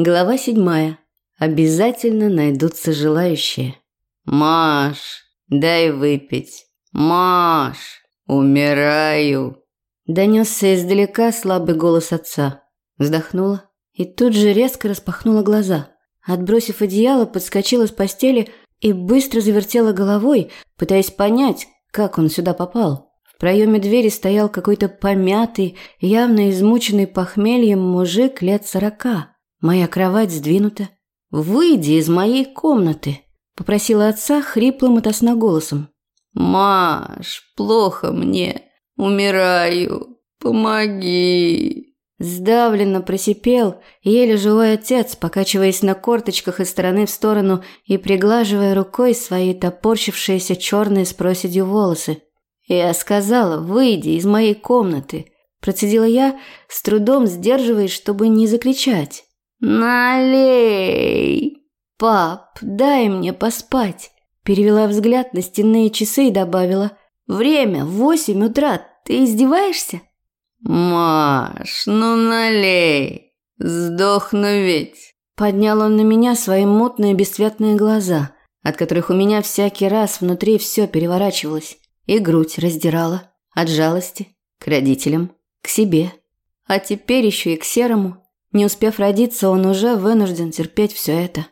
Глава седьмая. Обязательно найдутся желающие. «Маш, дай выпить. Маш, умираю!» Донесся издалека слабый голос отца. Вздохнула и тут же резко распахнула глаза. Отбросив одеяло, подскочила с постели и быстро завертела головой, пытаясь понять, как он сюда попал. В проеме двери стоял какой-то помятый, явно измученный похмельем мужик лет сорока. Моя кровать сдвинута. «Выйди из моей комнаты», – попросила отца хриплым от голосом. «Маш, плохо мне. Умираю. Помоги». Сдавленно просипел, еле живой отец, покачиваясь на корточках из стороны в сторону и приглаживая рукой свои топорщившиеся черные с проседью волосы. «Я сказала, выйди из моей комнаты», – процедила я, с трудом сдерживаясь, чтобы не закричать. «Налей!» «Пап, дай мне поспать», – перевела взгляд на стенные часы и добавила. «Время, восемь утра, ты издеваешься?» «Маш, ну налей, сдохну ведь!» Поднял он на меня свои мутные бесцветные глаза, от которых у меня всякий раз внутри все переворачивалось, и грудь раздирала от жалости к родителям, к себе, а теперь еще и к серому. Не успев родиться, он уже вынужден терпеть все это.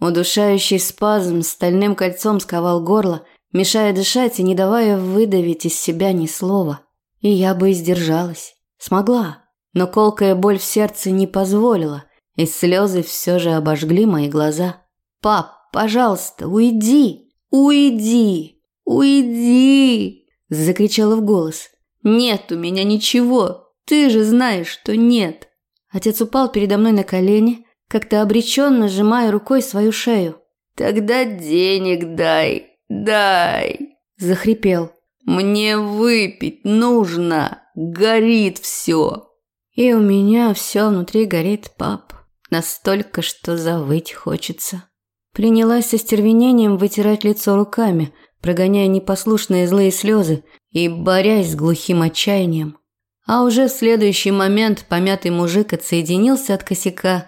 Удушающий спазм стальным кольцом сковал горло, мешая дышать и не давая выдавить из себя ни слова. И я бы издержалась. Смогла. Но колкая боль в сердце не позволила, и слезы все же обожгли мои глаза. «Пап, пожалуйста, уйди! Уйди! Уйди!» Закричала в голос. «Нет у меня ничего! Ты же знаешь, что нет!» Отец упал передо мной на колени, как-то обреченно сжимая рукой свою шею. «Тогда денег дай, дай!» Захрипел. Мне выпить нужно. Горит все. И у меня все внутри горит, пап. Настолько, что завыть хочется. Принялась со стервенением вытирать лицо руками, прогоняя непослушные злые слезы и борясь с глухим отчаянием. А уже в следующий момент помятый мужик отсоединился от косяка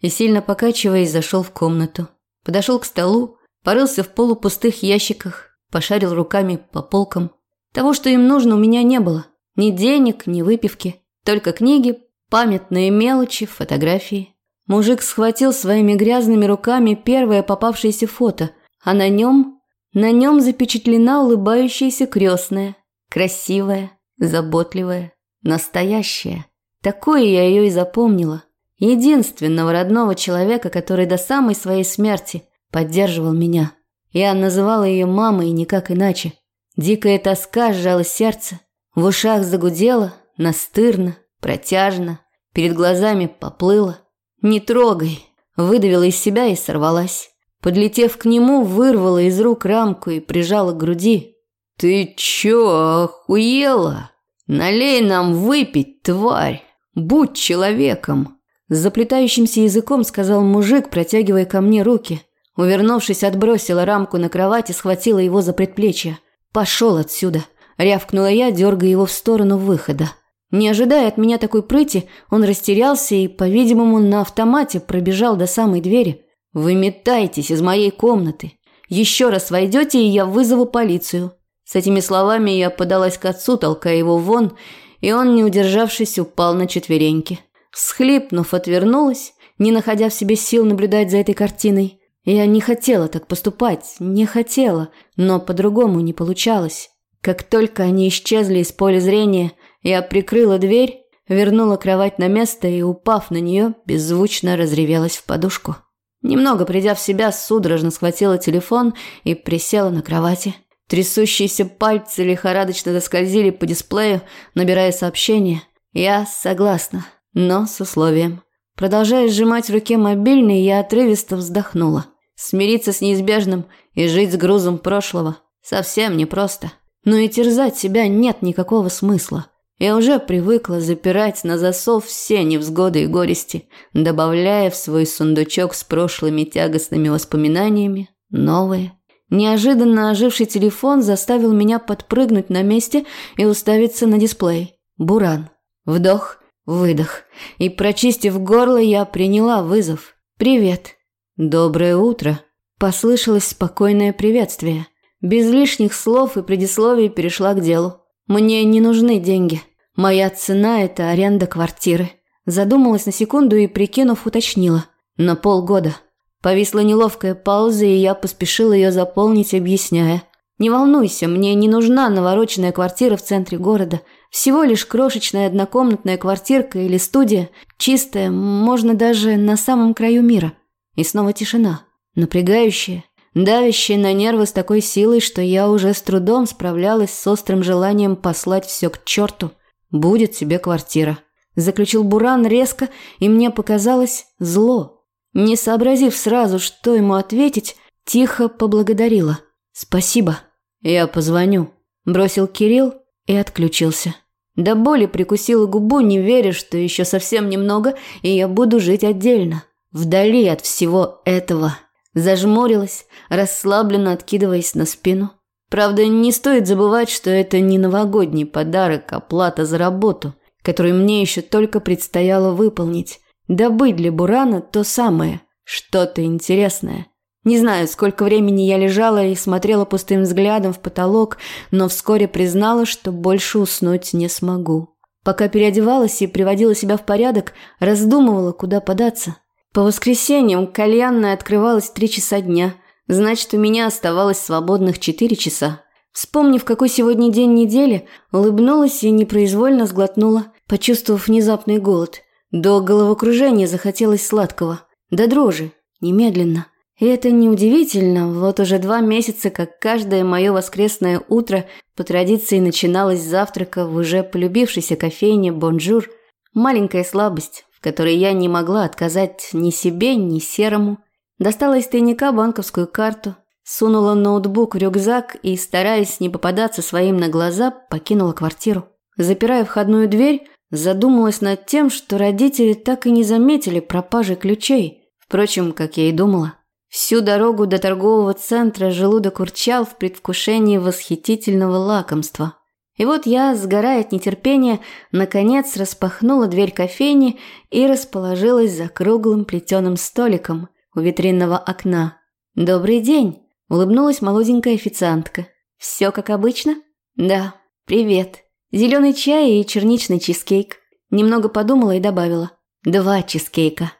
и, сильно покачиваясь, зашел в комнату. Подошел к столу, порылся в полупустых ящиках, пошарил руками по полкам. Того, что им нужно, у меня не было. Ни денег, ни выпивки. Только книги, памятные мелочи, фотографии. Мужик схватил своими грязными руками первое попавшееся фото, а на нем... На нем запечатлена улыбающаяся крестная. Красивая, заботливая, настоящая. Такое я ее и запомнила. Единственного родного человека, который до самой своей смерти поддерживал меня. Я называла ее мамой и никак иначе. Дикая тоска сжала сердце, в ушах загудело, настырно, протяжно, перед глазами поплыло. «Не трогай!» Выдавила из себя и сорвалась. Подлетев к нему, вырвала из рук рамку и прижала к груди. «Ты чё, охуела? Налей нам выпить, тварь! Будь человеком!» Заплетающимся языком сказал мужик, протягивая ко мне руки. Увернувшись, отбросила рамку на кровать и схватила его за предплечье. «Пошел отсюда!» – рявкнула я, дергая его в сторону выхода. Не ожидая от меня такой прыти, он растерялся и, по-видимому, на автомате пробежал до самой двери. «Вы метайтесь из моей комнаты. Еще раз войдете, и я вызову полицию». С этими словами я подалась к отцу, толкая его вон, и он, не удержавшись, упал на четвереньки. Схлипнув, отвернулась, не находя в себе сил наблюдать за этой картиной. Я не хотела так поступать, не хотела, но по-другому не получалось. Как только они исчезли из поля зрения, я прикрыла дверь, вернула кровать на место и, упав на нее, беззвучно разревелась в подушку. Немного придя в себя, судорожно схватила телефон и присела на кровати. Трясущиеся пальцы лихорадочно заскользили по дисплею, набирая сообщение. Я согласна, но с условием. Продолжая сжимать в руке мобильный, я отрывисто вздохнула. Смириться с неизбежным и жить с грузом прошлого совсем непросто. Но и терзать себя нет никакого смысла. Я уже привыкла запирать на засов все невзгоды и горести, добавляя в свой сундучок с прошлыми тягостными воспоминаниями новые. Неожиданно оживший телефон заставил меня подпрыгнуть на месте и уставиться на дисплей. Буран. Вдох, выдох. И прочистив горло, я приняла вызов. «Привет». «Доброе утро», – послышалось спокойное приветствие. Без лишних слов и предисловий перешла к делу. «Мне не нужны деньги. Моя цена – это аренда квартиры». Задумалась на секунду и, прикинув, уточнила. «На полгода». Повисла неловкая пауза, и я поспешила ее заполнить, объясняя. «Не волнуйся, мне не нужна навороченная квартира в центре города. Всего лишь крошечная однокомнатная квартирка или студия, чистая, можно даже на самом краю мира. И снова тишина, напрягающая, давящая на нервы с такой силой, что я уже с трудом справлялась с острым желанием послать все к черту. Будет тебе квартира. Заключил Буран резко, и мне показалось зло. Не сообразив сразу, что ему ответить, тихо поблагодарила. «Спасибо. Я позвоню», – бросил Кирилл и отключился. До боли прикусила губу, не веря, что еще совсем немного, и я буду жить отдельно, вдали от всего этого. Зажмурилась, расслабленно откидываясь на спину. Правда, не стоит забывать, что это не новогодний подарок, а плата за работу, которую мне еще только предстояло выполнить. Добыть для Бурана то самое, что-то интересное – не знаю, сколько времени я лежала и смотрела пустым взглядом в потолок, но вскоре признала, что больше уснуть не смогу. Пока переодевалась и приводила себя в порядок, раздумывала, куда податься. По воскресеньям кальянная открывалась три часа дня, значит, у меня оставалось свободных четыре часа. Вспомнив, какой сегодня день недели, улыбнулась и непроизвольно сглотнула, почувствовав внезапный голод. До головокружения захотелось сладкого. До дрожи. Немедленно. И это неудивительно, вот уже два месяца, как каждое мое воскресное утро по традиции начиналось с завтрака в уже полюбившейся кофейне «Бонжур». Маленькая слабость, в которой я не могла отказать ни себе, ни серому. Достала из тайника банковскую карту, сунула ноутбук в рюкзак и, стараясь не попадаться своим на глаза, покинула квартиру. Запирая входную дверь, задумалась над тем, что родители так и не заметили пропажи ключей. Впрочем, как я и думала. Всю дорогу до торгового центра желудок урчал в предвкушении восхитительного лакомства. И вот я, сгорая от нетерпения, наконец распахнула дверь кофейни и расположилась за круглым плетеным столиком у витринного окна. «Добрый день!» – улыбнулась молоденькая официантка. «Все как обычно?» «Да, привет. Зеленый чай и черничный чизкейк». Немного подумала и добавила. «Два чизкейка».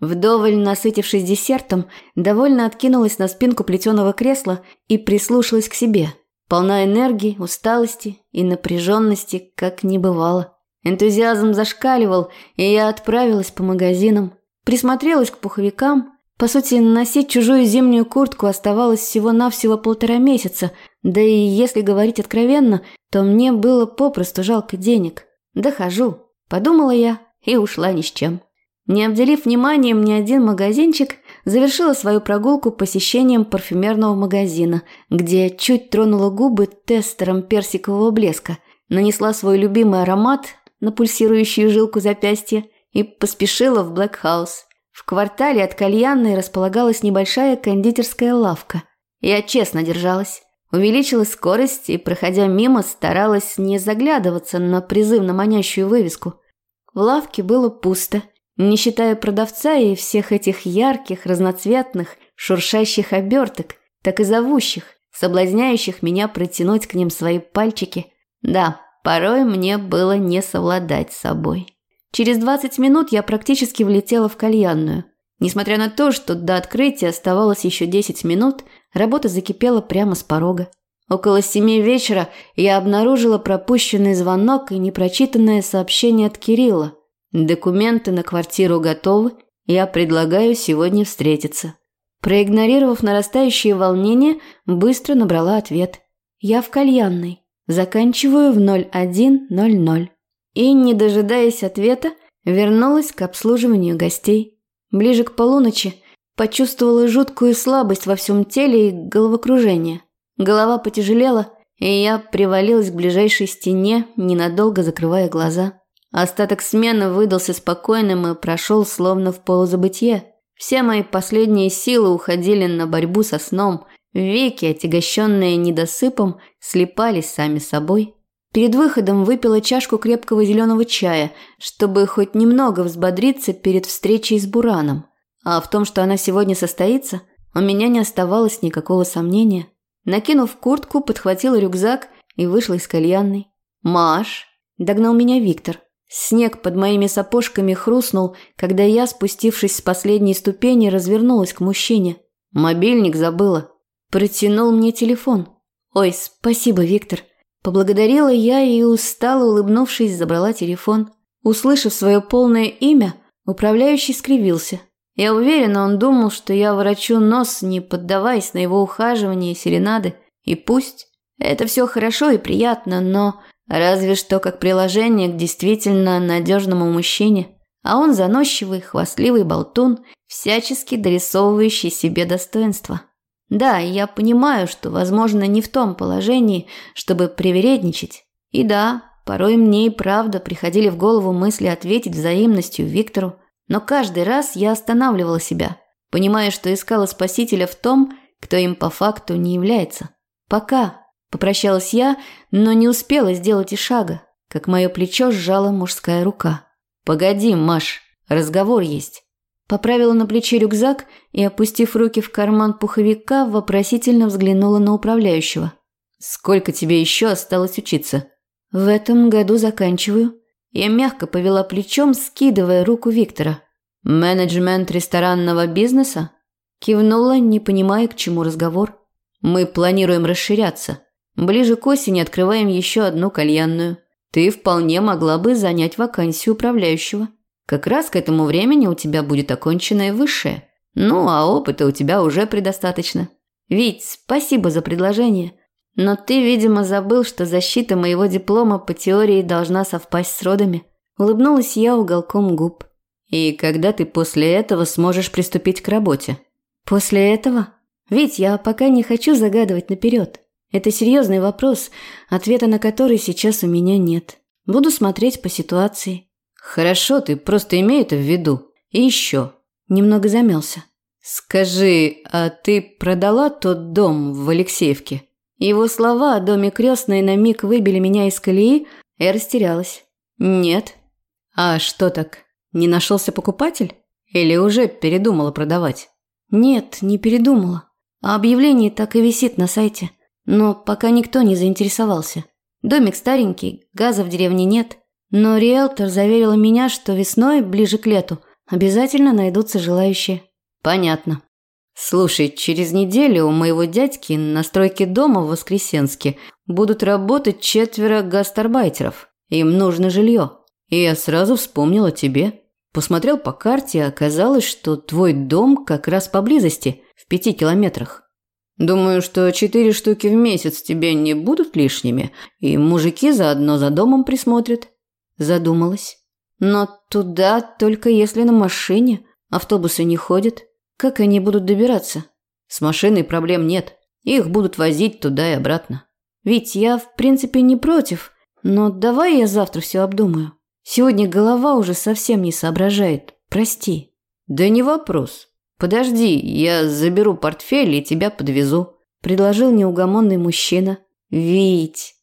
Вдоволь насытившись десертом, довольно откинулась на спинку плетеного кресла и прислушалась к себе. Полна энергии, усталости и напряженности, как не бывало. Энтузиазм зашкаливал, и я отправилась по магазинам. Присмотрелась к пуховикам. По сути, носить чужую зимнюю куртку оставалось всего-навсего полтора месяца, да и если говорить откровенно, то мне было попросту жалко денег. «Дохожу», – подумала я и ушла ни с чем. Не обделив вниманием ни один магазинчик, завершила свою прогулку посещением парфюмерного магазина, где чуть тронула губы тестером персикового блеска, нанесла свой любимый аромат на пульсирующую жилку запястья и поспешила в Блэк Хаус. В квартале от кальянной располагалась небольшая кондитерская лавка. Я честно держалась. Увеличила скорость и, проходя мимо, старалась не заглядываться на призывно манящую вывеску. В лавке было пусто – не считая продавца и всех этих ярких, разноцветных, шуршащих оберток, так и зовущих, соблазняющих меня протянуть к ним свои пальчики. Да, порой мне было не совладать с собой. Через 20 минут я практически влетела в кальянную. Несмотря на то, что до открытия оставалось еще 10 минут, работа закипела прямо с порога. Около семи вечера я обнаружила пропущенный звонок и непрочитанное сообщение от Кирилла – Документы на квартиру готовы, я предлагаю сегодня встретиться. Проигнорировав нарастающее волнение, быстро набрала ответ. Я в кальянной. Заканчиваю в 01.00. И, не дожидаясь ответа, вернулась к обслуживанию гостей. Ближе к полуночи почувствовала жуткую слабость во всем теле и головокружение. Голова потяжелела, и я привалилась к ближайшей стене, ненадолго закрывая глаза. Остаток смены выдался спокойным и прошел словно в полузабытье. Все мои последние силы уходили на борьбу со сном. Веки, отягощенные недосыпом, слепались сами собой. Перед выходом выпила чашку крепкого зеленого чая, чтобы хоть немного взбодриться перед встречей с Бураном. А в том, что она сегодня состоится, у меня не оставалось никакого сомнения. Накинув куртку, подхватила рюкзак и вышла из кальянной. «Маш!» – догнал меня Виктор. Снег под моими сапожками хрустнул, когда я, спустившись с последней ступени, развернулась к мужчине. Мобильник забыла. Протянул мне телефон. «Ой, спасибо, Виктор». Поблагодарила я и, устало улыбнувшись, забрала телефон. Услышав свое полное имя, управляющий скривился. Я уверена, он думал, что я ворочу нос, не поддаваясь на его ухаживание и серенады. И пусть. Это все хорошо и приятно, но разве что как приложение к действительно надежному мужчине. А он заносчивый, хвастливый болтун, всячески дорисовывающий себе достоинства. Да, я понимаю, что, возможно, не в том положении, чтобы привередничать. И да, порой мне и правда приходили в голову мысли ответить взаимностью Виктору, но каждый раз я останавливала себя, понимая, что искала спасителя в том, кто им по факту не является. Пока попрощалась я, но не успела сделать и шага, как мое плечо сжала мужская рука. «Погоди, Маш, разговор есть». Поправила на плече рюкзак и, опустив руки в карман пуховика, вопросительно взглянула на управляющего. «Сколько тебе еще осталось учиться?» «В этом году заканчиваю». Я мягко повела плечом, скидывая руку Виктора. «Менеджмент ресторанного бизнеса?» Кивнула, не понимая, к чему разговор. «Мы планируем расширяться. Ближе к осени открываем еще одну кальянную. Ты вполне могла бы занять вакансию управляющего». Как раз к этому времени у тебя будет оконченное высшее. Ну, а опыта у тебя уже предостаточно. Вить, спасибо за предложение. Но ты, видимо, забыл, что защита моего диплома по теории должна совпасть с родами. Улыбнулась я уголком губ. И когда ты после этого сможешь приступить к работе? После этого? Ведь я пока не хочу загадывать наперед. Это серьезный вопрос, ответа на который сейчас у меня нет. Буду смотреть по ситуации. Хорошо, ты просто имей это в виду. И еще. Немного замялся. Скажи, а ты продала тот дом в Алексеевке? Его слова о доме крестной на миг выбили меня из колеи, я растерялась. Нет. А что так? Не нашелся покупатель? Или уже передумала продавать? Нет, не передумала. А объявление так и висит на сайте. Но пока никто не заинтересовался. Домик старенький, газа в деревне нет. Но риэлтор заверила меня, что весной, ближе к лету, обязательно найдутся желающие. Понятно. Слушай, через неделю у моего дядьки на стройке дома в Воскресенске будут работать четверо гастарбайтеров. Им нужно жилье. И я сразу вспомнил о тебе. Посмотрел по карте, оказалось, что твой дом как раз поблизости, в пяти километрах. Думаю, что четыре штуки в месяц тебе не будут лишними, и мужики заодно за домом присмотрят. Задумалась. Но туда только если на машине. Автобусы не ходят. Как они будут добираться? С машиной проблем нет. Их будут возить туда и обратно. Ведь я, в принципе, не против. Но давай я завтра все обдумаю. Сегодня голова уже совсем не соображает. Прости. Да не вопрос. Подожди, я заберу портфель и тебя подвезу. Предложил неугомонный мужчина. Вить,